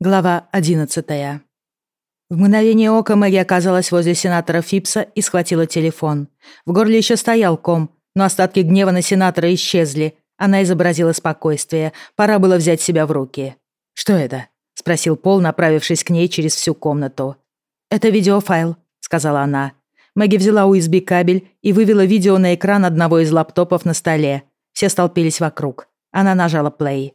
Глава 11 В мгновение ока Мэгги оказалась возле сенатора Фипса и схватила телефон. В горле еще стоял ком, но остатки гнева на сенатора исчезли. Она изобразила спокойствие. Пора было взять себя в руки. «Что это?» — спросил Пол, направившись к ней через всю комнату. «Это видеофайл», — сказала она. Мэгги взяла USB-кабель и вывела видео на экран одного из лаптопов на столе. Все столпились вокруг. Она нажала плей.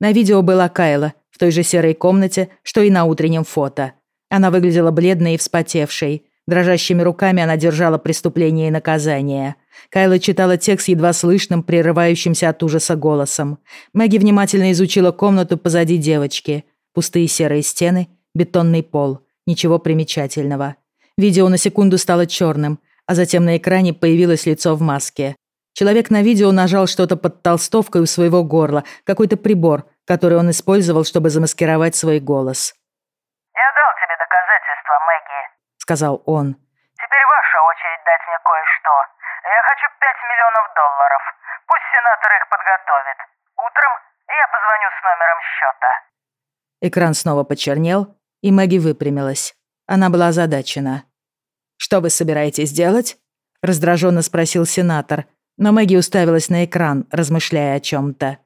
На видео была Кайла, в той же серой комнате, что и на утреннем фото. Она выглядела бледной и вспотевшей. Дрожащими руками она держала преступление и наказание. Кайла читала текст едва слышным, прерывающимся от ужаса голосом. Мэгги внимательно изучила комнату позади девочки. Пустые серые стены, бетонный пол. Ничего примечательного. Видео на секунду стало черным, а затем на экране появилось лицо в маске. Человек на видео нажал что-то под толстовкой у своего горла, какой-то прибор, который он использовал, чтобы замаскировать свой голос. «Я дал тебе доказательства, Мэгги», — сказал он. «Теперь ваша очередь дать мне кое-что. Я хочу 5 миллионов долларов. Пусть сенатор их подготовит. Утром я позвоню с номером счета». Экран снова почернел, и Мэгги выпрямилась. Она была озадачена. «Что вы собираетесь делать?» — раздраженно спросил сенатор, но Мэгги уставилась на экран, размышляя о чем-то.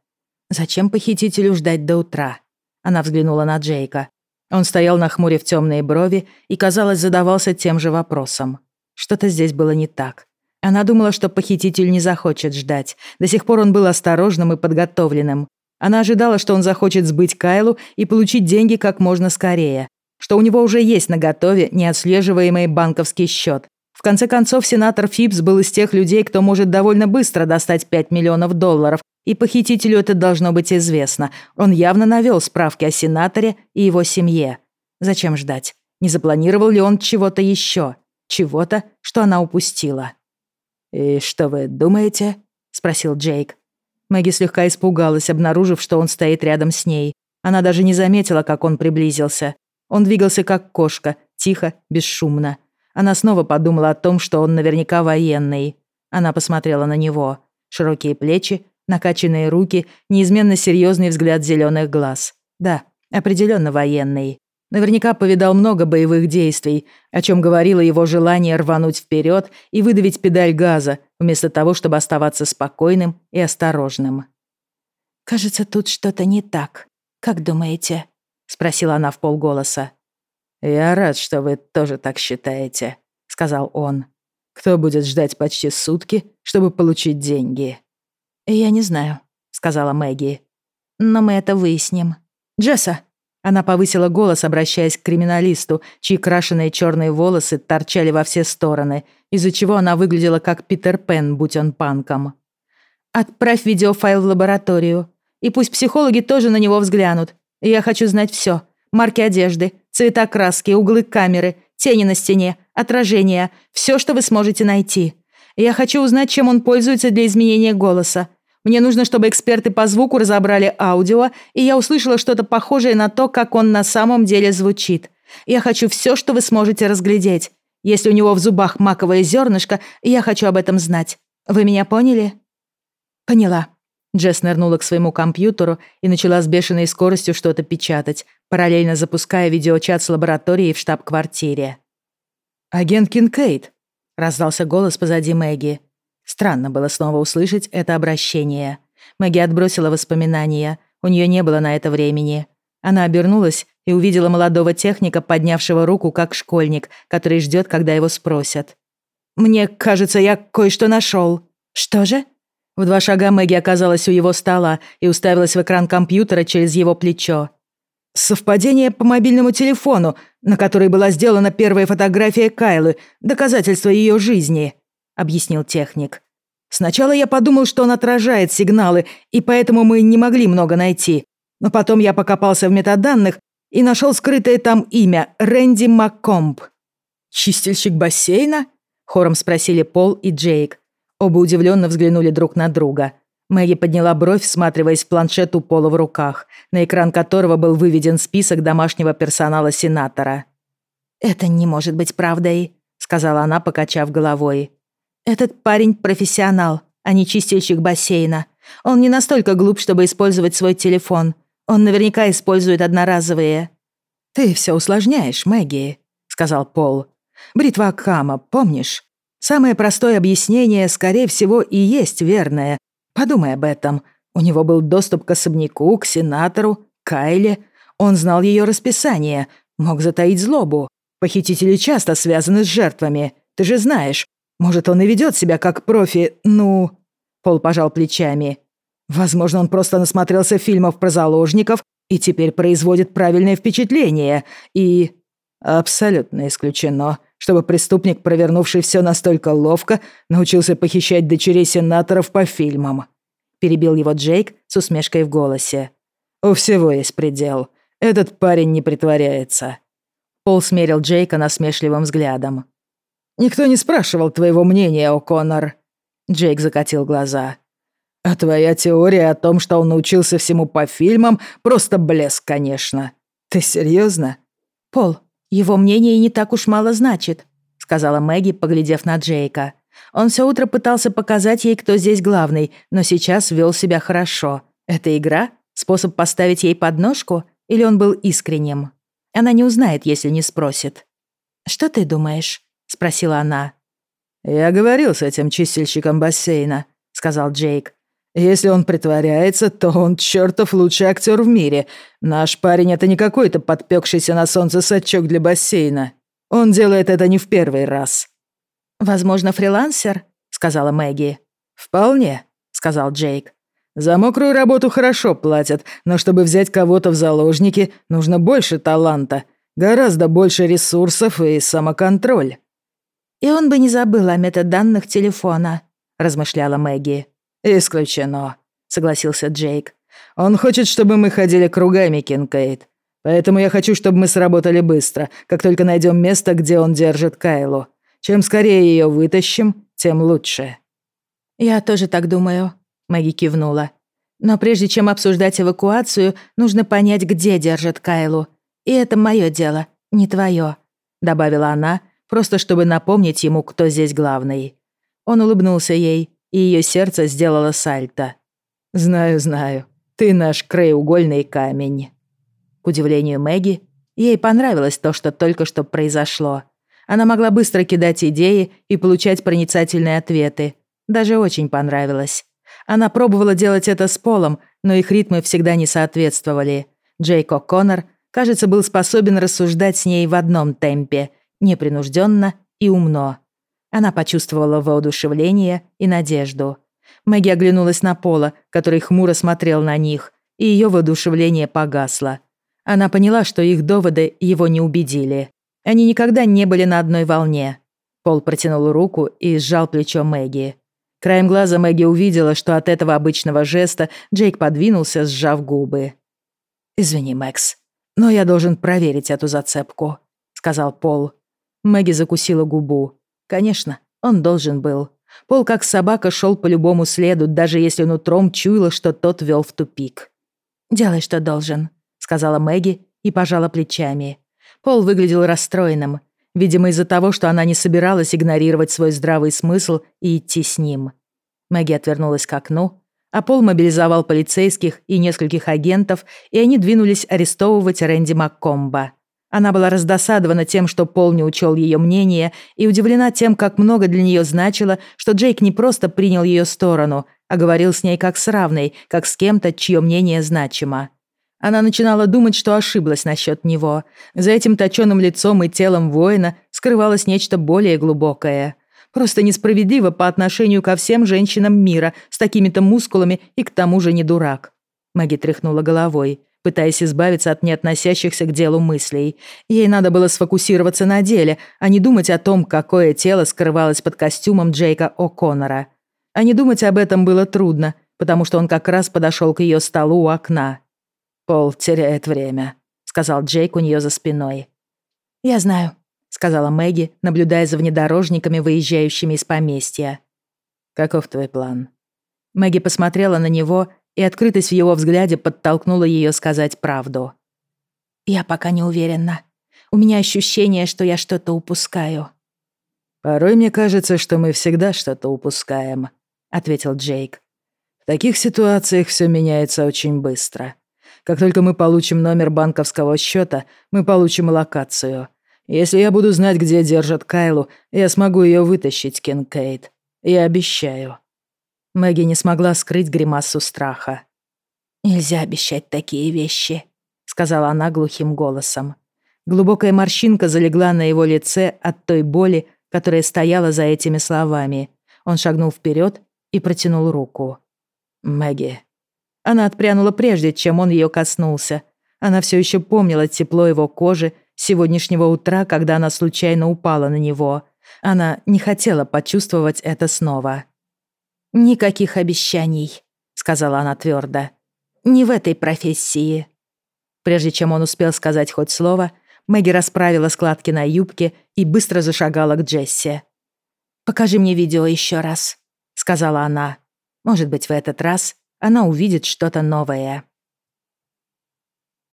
Зачем похитителю ждать до утра? Она взглянула на Джейка. Он стоял на хмуре в темные брови и, казалось, задавался тем же вопросом. Что-то здесь было не так. Она думала, что похититель не захочет ждать. До сих пор он был осторожным и подготовленным. Она ожидала, что он захочет сбыть Кайлу и получить деньги как можно скорее. Что у него уже есть на готове неотслеживаемый банковский счет. В конце концов, сенатор Фипс был из тех людей, кто может довольно быстро достать 5 миллионов долларов, и похитителю это должно быть известно. Он явно навел справки о сенаторе и его семье. Зачем ждать? Не запланировал ли он чего-то еще? Чего-то, что она упустила? «И что вы думаете?» — спросил Джейк. Мэгги слегка испугалась, обнаружив, что он стоит рядом с ней. Она даже не заметила, как он приблизился. Он двигался как кошка, тихо, бесшумно. Она снова подумала о том, что он наверняка военный. Она посмотрела на него. Широкие плечи, Накачанные руки, неизменно серьезный взгляд зеленых глаз. Да, определенно военный. Наверняка повидал много боевых действий, о чем говорило его желание рвануть вперед и выдавить педаль газа, вместо того, чтобы оставаться спокойным и осторожным. «Кажется, тут что-то не так. Как думаете?» — спросила она в полголоса. «Я рад, что вы тоже так считаете», — сказал он. «Кто будет ждать почти сутки, чтобы получить деньги?» «Я не знаю», — сказала Мэгги. «Но мы это выясним. Джесса!» Она повысила голос, обращаясь к криминалисту, чьи крашеные черные волосы торчали во все стороны, из-за чего она выглядела как Питер Пен, будь он панком. «Отправь видеофайл в лабораторию. И пусть психологи тоже на него взглянут. Я хочу знать все: Марки одежды, цвета краски, углы камеры, тени на стене, отражения. все, что вы сможете найти. Я хочу узнать, чем он пользуется для изменения голоса. Мне нужно, чтобы эксперты по звуку разобрали аудио, и я услышала что-то похожее на то, как он на самом деле звучит. Я хочу все, что вы сможете разглядеть. Если у него в зубах маковое зернышко, я хочу об этом знать. Вы меня поняли?» «Поняла». Джесс нырнула к своему компьютеру и начала с бешеной скоростью что-то печатать, параллельно запуская видеочат с лабораторией в штаб-квартире. «Агент Кинкейд», — раздался голос позади Мэгги. Странно было снова услышать это обращение. Мэгги отбросила воспоминания. У нее не было на это времени. Она обернулась и увидела молодого техника, поднявшего руку как школьник, который ждет, когда его спросят. «Мне кажется, я кое-что нашел. «Что же?» В два шага Мэгги оказалась у его стола и уставилась в экран компьютера через его плечо. «Совпадение по мобильному телефону, на который была сделана первая фотография Кайлы, доказательство ее жизни», — объяснил техник. Сначала я подумал, что он отражает сигналы, и поэтому мы не могли много найти. Но потом я покопался в метаданных и нашел скрытое там имя – Рэнди Маккомб. «Чистильщик бассейна?» – хором спросили Пол и Джейк. Оба удивленно взглянули друг на друга. Мэгги подняла бровь, всматриваясь в планшет у Пола в руках, на экран которого был выведен список домашнего персонала сенатора. «Это не может быть правдой», — сказала она, покачав головой. Этот парень профессионал, а не чистильщик бассейна. Он не настолько глуп, чтобы использовать свой телефон. Он наверняка использует одноразовые. «Ты все усложняешь, Мэгги», — сказал Пол. «Бритва Кама, помнишь? Самое простое объяснение, скорее всего, и есть верное. Подумай об этом. У него был доступ к особняку, к сенатору, Кайле. Он знал ее расписание, мог затаить злобу. Похитители часто связаны с жертвами. Ты же знаешь. Может, он и ведет себя как профи, ну...» Пол пожал плечами. «Возможно, он просто насмотрелся фильмов про заложников и теперь производит правильное впечатление. И...» «Абсолютно исключено, чтобы преступник, провернувший все настолько ловко, научился похищать дочерей сенаторов по фильмам», перебил его Джейк с усмешкой в голосе. «У всего есть предел. Этот парень не притворяется». Пол смерил Джейка насмешливым взглядом. «Никто не спрашивал твоего мнения, О'Коннор». Джейк закатил глаза. «А твоя теория о том, что он научился всему по фильмам, просто блеск, конечно. Ты серьезно? «Пол, его мнение не так уж мало значит», — сказала Мэгги, поглядев на Джейка. Он все утро пытался показать ей, кто здесь главный, но сейчас вел себя хорошо. Это игра? Способ поставить ей подножку? Или он был искренним? Она не узнает, если не спросит. «Что ты думаешь?» — спросила она. «Я говорил с этим чистильщиком бассейна», — сказал Джейк. «Если он притворяется, то он чертов лучший актер в мире. Наш парень — это не какой-то подпекшийся на солнце сачок для бассейна. Он делает это не в первый раз». «Возможно, фрилансер?» — сказала Мэгги. «Вполне», — сказал Джейк. За мокрую работу хорошо платят, но чтобы взять кого-то в заложники, нужно больше таланта, гораздо больше ресурсов и самоконтроль». «И он бы не забыл о метаданных телефона», — размышляла Мэгги. «Исключено», — согласился Джейк. «Он хочет, чтобы мы ходили кругами, Кинкейд. Поэтому я хочу, чтобы мы сработали быстро, как только найдем место, где он держит Кайлу. Чем скорее ее вытащим, тем лучше». «Я тоже так думаю», Мэгги кивнула. «Но прежде чем обсуждать эвакуацию, нужно понять, где держат Кайлу. И это мое дело, не твое», — добавила она, просто чтобы напомнить ему, кто здесь главный. Он улыбнулся ей, и ее сердце сделало сальто. «Знаю, знаю. Ты наш краеугольный камень». К удивлению Мэгги, ей понравилось то, что только что произошло. Она могла быстро кидать идеи и получать проницательные ответы. Даже очень понравилось. Она пробовала делать это с Полом, но их ритмы всегда не соответствовали. Джейк О'Коннор, кажется, был способен рассуждать с ней в одном темпе, непринужденно и умно. Она почувствовала воодушевление и надежду. Мэгги оглянулась на Пола, который хмуро смотрел на них, и ее воодушевление погасло. Она поняла, что их доводы его не убедили. Они никогда не были на одной волне. Пол протянул руку и сжал плечо Мэгги. Краем глаза Мэгги увидела, что от этого обычного жеста Джейк подвинулся, сжав губы. «Извини, Мэкс, но я должен проверить эту зацепку», — сказал Пол. Мэгги закусила губу. Конечно, он должен был. Пол, как собака, шел по любому следу, даже если нутром чуяла, что тот вел в тупик. «Делай, что должен», — сказала Мэгги и пожала плечами. Пол выглядел расстроенным. Видимо, из-за того, что она не собиралась игнорировать свой здравый смысл и идти с ним. Мэгги отвернулась к окну, а Пол мобилизовал полицейских и нескольких агентов, и они двинулись арестовывать Рэнди Маккомба. Она была раздосадована тем, что Пол не учел ее мнение, и удивлена тем, как много для нее значило, что Джейк не просто принял ее сторону, а говорил с ней как с равной, как с кем-то, чье мнение значимо. Она начинала думать, что ошиблась насчет него. За этим точёным лицом и телом воина скрывалось нечто более глубокое. Просто несправедливо по отношению ко всем женщинам мира с такими-то мускулами и к тому же не дурак. Маги тряхнула головой, пытаясь избавиться от неотносящихся к делу мыслей. Ей надо было сфокусироваться на деле, а не думать о том, какое тело скрывалось под костюмом Джейка О'Коннора. А не думать об этом было трудно, потому что он как раз подошел к ее столу у окна. «Пол теряет время», — сказал Джейк у нее за спиной. «Я знаю», — сказала Мэгги, наблюдая за внедорожниками, выезжающими из поместья. «Каков твой план?» Мэгги посмотрела на него, и открытость в его взгляде подтолкнула ее сказать правду. «Я пока не уверена. У меня ощущение, что я что-то упускаю». «Порой мне кажется, что мы всегда что-то упускаем», — ответил Джейк. «В таких ситуациях все меняется очень быстро. Как только мы получим номер банковского счета, мы получим локацию. Если я буду знать, где держат Кайлу, я смогу ее вытащить, Кинкейд. Я обещаю». Мэгги не смогла скрыть гримасу страха. «Нельзя обещать такие вещи», — сказала она глухим голосом. Глубокая морщинка залегла на его лице от той боли, которая стояла за этими словами. Он шагнул вперед и протянул руку. «Мэгги». Она отпрянула прежде, чем он ее коснулся. Она все еще помнила тепло его кожи сегодняшнего утра, когда она случайно упала на него. Она не хотела почувствовать это снова. «Никаких обещаний», — сказала она твердо. «Не в этой профессии». Прежде чем он успел сказать хоть слово, Мэгги расправила складки на юбке и быстро зашагала к Джесси. «Покажи мне видео еще раз», — сказала она. Может быть, в этот раз она увидит что-то новое.